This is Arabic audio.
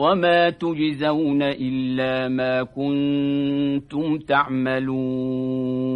وما تجزون إلا ما كنتم تعملون